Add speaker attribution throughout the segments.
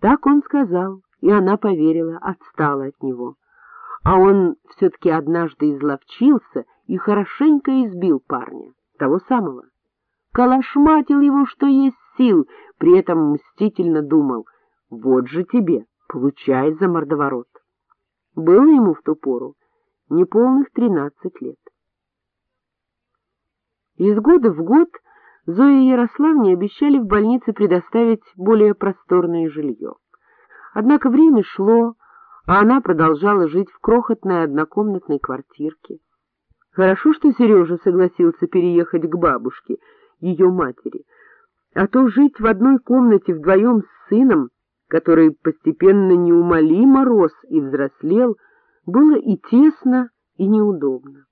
Speaker 1: Так он сказал, и она поверила, отстала от него. А он все-таки однажды изловчился и хорошенько избил парня, того самого. Калашматил его, что есть сил, при этом мстительно думал, вот же тебе, получай за мордоворот. Было ему в ту пору неполных тринадцать лет. Из года в год Зое Ярославне обещали в больнице предоставить более просторное жилье. Однако время шло, а она продолжала жить в крохотной однокомнатной квартирке. Хорошо, что Сережа согласился переехать к бабушке, ее матери, а то жить в одной комнате вдвоем с сыном, который постепенно неумолимо рос и взрослел, было и тесно, и неудобно.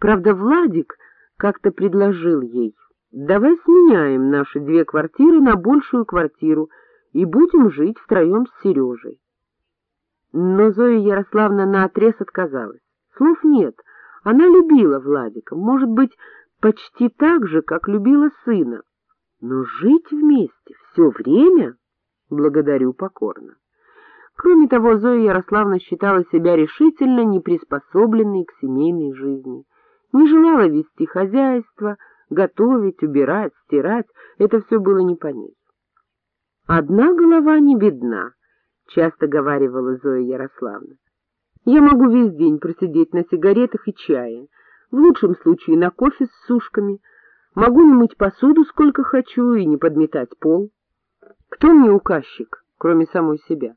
Speaker 1: Правда, Владик как-то предложил ей, давай сменяем наши две квартиры на большую квартиру и будем жить втроем с Сережей. Но Зоя Ярославна наотрез отказалась. Слов нет, она любила Владика, может быть, почти так же, как любила сына. Но жить вместе все время благодарю покорно. Кроме того, Зоя Ярославна считала себя решительно неприспособленной к семейной жизни не желала вести хозяйство, готовить, убирать, стирать, это все было не по ней. «Одна голова не бедна», — часто говаривала Зоя Ярославна. «Я могу весь день просидеть на сигаретах и чае, в лучшем случае на кофе с сушками, могу не мыть посуду сколько хочу и не подметать пол. Кто мне указчик, кроме самой себя?»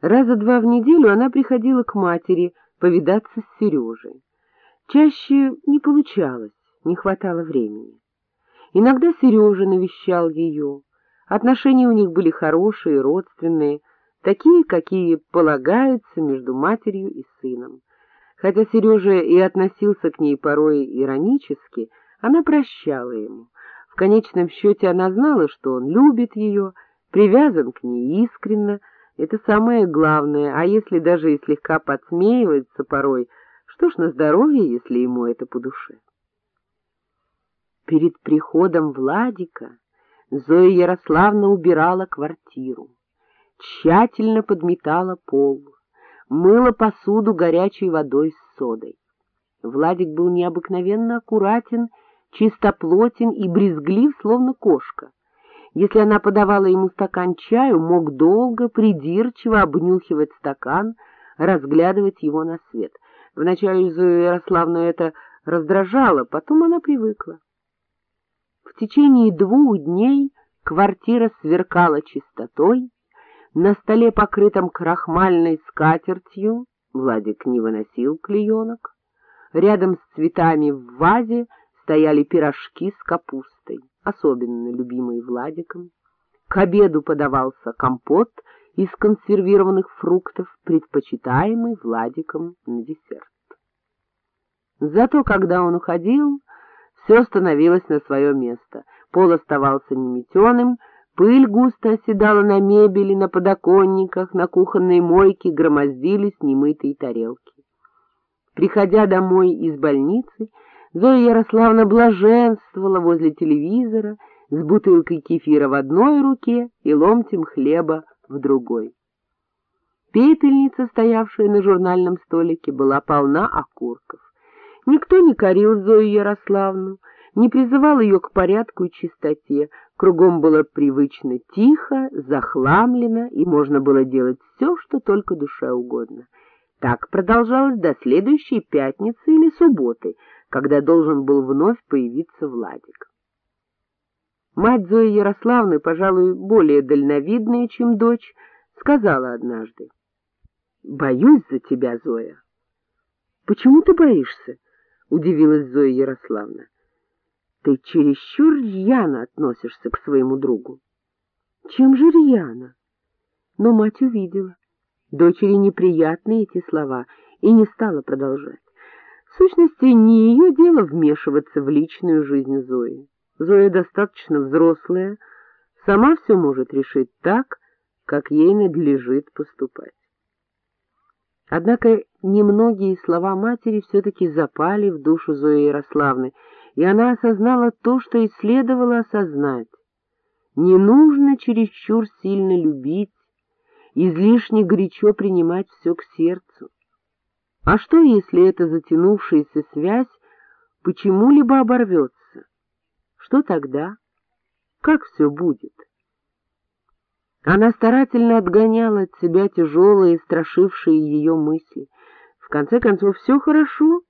Speaker 1: Раза два в неделю она приходила к матери повидаться с Сережей. Чаще не получалось, не хватало времени. Иногда Сережа навещал ее. Отношения у них были хорошие, родственные, такие, какие полагаются между матерью и сыном. Хотя Сережа и относился к ней порой иронически, она прощала ему. В конечном счете она знала, что он любит ее, привязан к ней искренно, это самое главное, а если даже и слегка подсмеивается порой, что ж, на здоровье, если ему это по душе. Перед приходом Владика Зоя Ярославна убирала квартиру, тщательно подметала пол, мыла посуду горячей водой с содой. Владик был необыкновенно аккуратен, чистоплотен и брезглив, словно кошка. Если она подавала ему стакан чаю, мог долго, придирчиво обнюхивать стакан, разглядывать его на свет — Вначале Зою Ярославну это раздражало, потом она привыкла. В течение двух дней квартира сверкала чистотой, на столе, покрытом крахмальной скатертью, Владик не выносил клеенок, рядом с цветами в вазе стояли пирожки с капустой, особенно любимые Владиком. К обеду подавался компот — из консервированных фруктов, предпочитаемый Владиком на десерт. Зато, когда он уходил, все становилось на свое место. Пол оставался неметеным, пыль густо оседала на мебели, на подоконниках, на кухонной мойке громоздились немытые тарелки. Приходя домой из больницы, Зоя Ярославна блаженствовала возле телевизора с бутылкой кефира в одной руке и ломтем хлеба в другой. Пепельница, стоявшая на журнальном столике, была полна окурков. Никто не корил Зою Ярославну, не призывал ее к порядку и чистоте, кругом было привычно тихо, захламлено, и можно было делать все, что только душе угодно. Так продолжалось до следующей пятницы или субботы, когда должен был вновь появиться Владик. Мать Зои Ярославны, пожалуй, более дальновидная, чем дочь, сказала однажды. — Боюсь за тебя, Зоя. — Почему ты боишься? — удивилась Зоя Ярославна. — Ты чересчур рьяно относишься к своему другу. — Чем же рьяно? Но мать увидела. Дочери неприятны эти слова и не стала продолжать. В сущности, не ее дело вмешиваться в личную жизнь Зои. Зоя достаточно взрослая, сама все может решить так, как ей надлежит поступать. Однако немногие слова матери все-таки запали в душу Зои Ярославны, и она осознала то, что и следовало осознать. Не нужно чересчур сильно любить, излишне горячо принимать все к сердцу. А что, если эта затянувшаяся связь почему-либо оборвется? Что тогда? Как все будет? Она старательно отгоняла от себя тяжелые, страшившие ее мысли. В конце концов, все хорошо.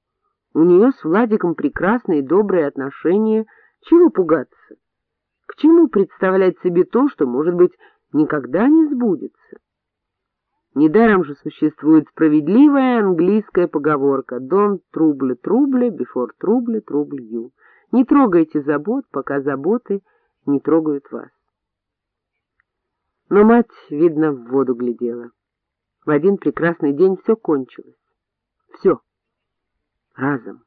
Speaker 1: У нее с Владиком прекрасные добрые отношения. Чего пугаться? К чему представлять себе то, что, может быть, никогда не сбудется? Недаром же существует справедливая английская поговорка «Don't trouble trouble before trouble trouble you». Не трогайте забот, пока заботы не трогают вас. Но мать, видно, в воду глядела. В один прекрасный день все кончилось. Все. Разом.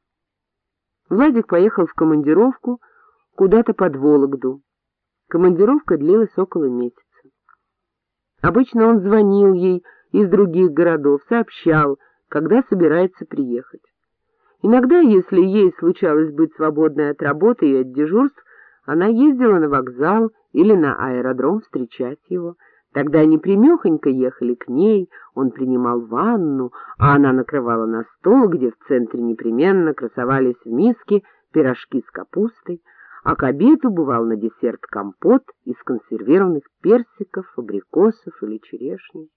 Speaker 1: Владик поехал в командировку куда-то под Вологду. Командировка длилась около месяца. Обычно он звонил ей из других городов, сообщал, когда собирается приехать. Иногда, если ей случалось быть свободной от работы и от дежурств, она ездила на вокзал или на аэродром встречать его. Тогда они примехонько ехали к ней, он принимал ванну, а она накрывала на стол, где в центре непременно красовались в миске пирожки с капустой, а к обеду бывал на десерт компот из консервированных персиков, абрикосов или черешни.